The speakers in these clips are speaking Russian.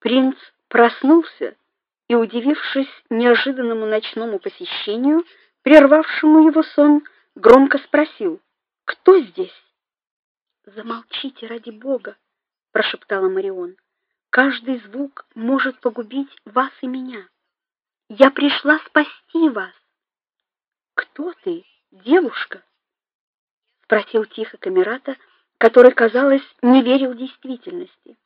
Принц проснулся и, удивившись неожиданному ночному посещению, прервавшему его сон, громко спросил: "Кто здесь?" "Замолчите ради бога", прошептала Марион. "Каждый звук может погубить вас и меня. Я пришла спасти вас". "Кто ты, девушка?" спросил тихо Камерата, который, казалось, не верил действительности.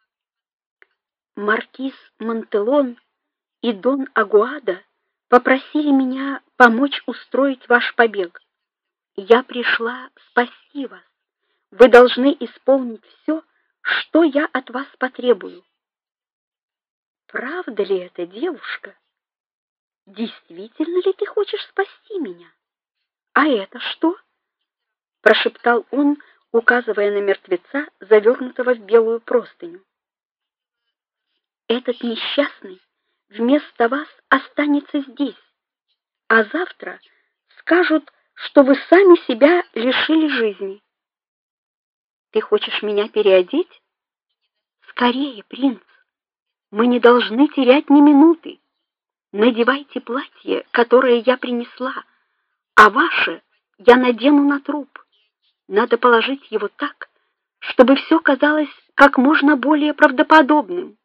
Маркиз Монтелон и Дон Агуада попросили меня помочь устроить ваш побег. Я пришла спасти вас. Вы должны исполнить все, что я от вас потребую. Правда ли это, девушка? Действительно ли ты хочешь спасти меня? А это что? прошептал он, указывая на мертвеца, завернутого в белую простыню. Этот несчастный вместо вас останется здесь, а завтра скажут, что вы сами себя лишили жизни. Ты хочешь меня переодеть? Скорее, принц. Мы не должны терять ни минуты. Надевайте платье, которое я принесла, а ваше я надену на труп. Надо положить его так, чтобы все казалось как можно более правдоподобным.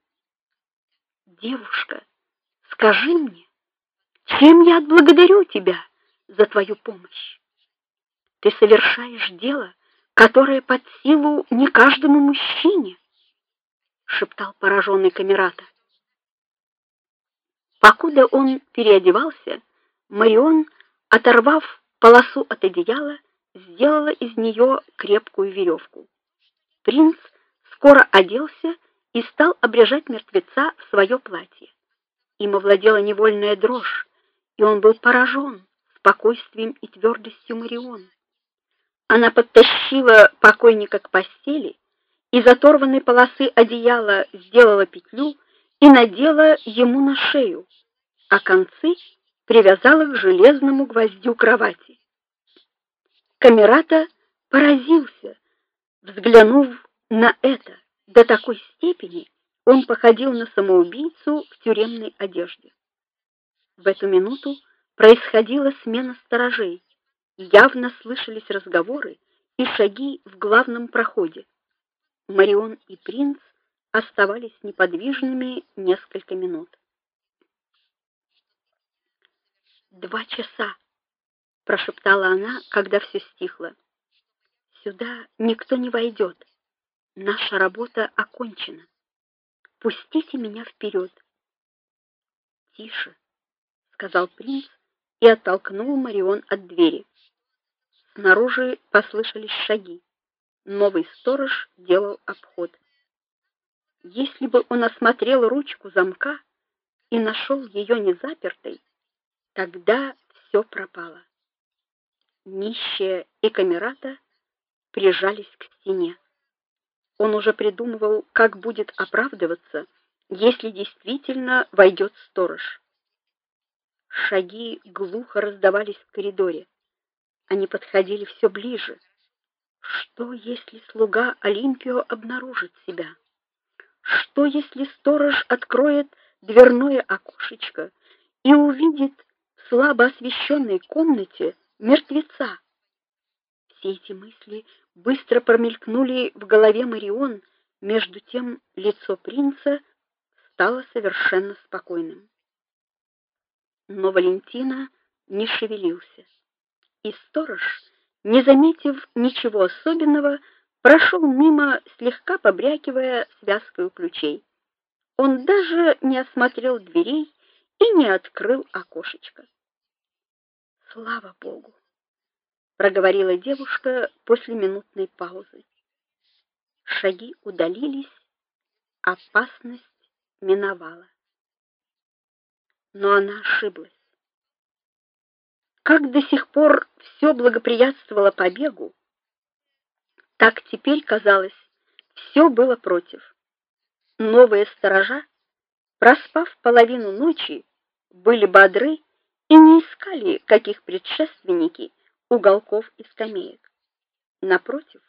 Девушка, скажи мне, чем я отблагодарю тебя за твою помощь? Ты совершаешь дело, которое под силу не каждому мужчине, шептал пораженный камерата. Покуда он переодевался, Марион, оторвав полосу от одеяла, сделала из нее крепкую веревку. Принц скоро оделся и стал обрежать мертвеца в свое платье. Им овладела невольная дрожь, и он был поражен спокойствием и твердостью Марион. Она подтащила покойника к постели, из оторванной полосы одеяла сделала петлю и надела ему на шею, а концы привязала к железному гвоздю кровати. Камерата поразился, взглянув на это. До такой степени он походил на самоубийцу в тюремной одежде. В эту минуту происходила смена сторожей. Явно слышались разговоры и шаги в главном проходе. Марион и принц оставались неподвижными несколько минут. Два часа прошептала она, когда все стихло. Сюда никто не войдет. Наша работа окончена. Пустите меня вперед. Тише, сказал принц и оттолкнул Марион от двери. Снаружи послышались шаги. Новый сторож делал обход. Если бы он осмотрел ручку замка и нашел ее незапертой, тогда все пропало. Нищая и камерата прижались к стене. Он уже придумывал, как будет оправдываться, если действительно войдет сторож. Шаги глухо раздавались в коридоре. Они подходили все ближе. Что если слуга Олимпио обнаружит себя? Что если сторож откроет дверное окошечко и увидит в слабо освещенной комнате мертвеца. Все эти мысли быстро промелькнули в голове Марион, между тем лицо принца стало совершенно спокойным. Но Валентина не шевелился. И сторож, не заметив ничего особенного, прошел мимо, слегка побрякивая связкой ключей. Он даже не осмотрел дверей и не открыл окошечко. Слава богу, проговорила девушка после минутной паузы. Шаги удалились, опасность миновала. Но она ошиблась. Как до сих пор все благоприятствовало побегу, так теперь казалось, все было против. Новые сторожа, проспав половину ночи, были бодры и не искали, каких предшественники, уголков и скамеек. Напротив,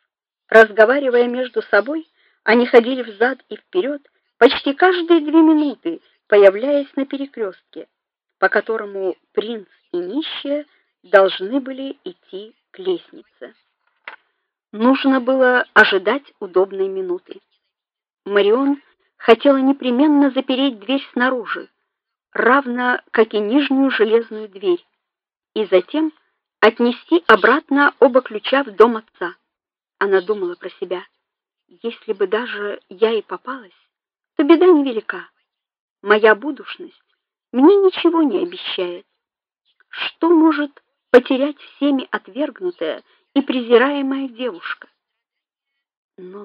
разговаривая между собой, они ходили взад и вперед, почти каждые две минуты появляясь на перекрестке, по которому принц и нищая должны были идти к лестнице. Нужно было ожидать удобной минуты. Марион хотела непременно запереть дверь снаружи, равно как и нижнюю железную дверь, и затем отнести обратно оба ключа в дом отца. Она думала про себя: если бы даже я и попалась, то беда невелика. Моя будущность мне ничего не обещает. Что может потерять всеми отвергнутая и презираемая девушка? Но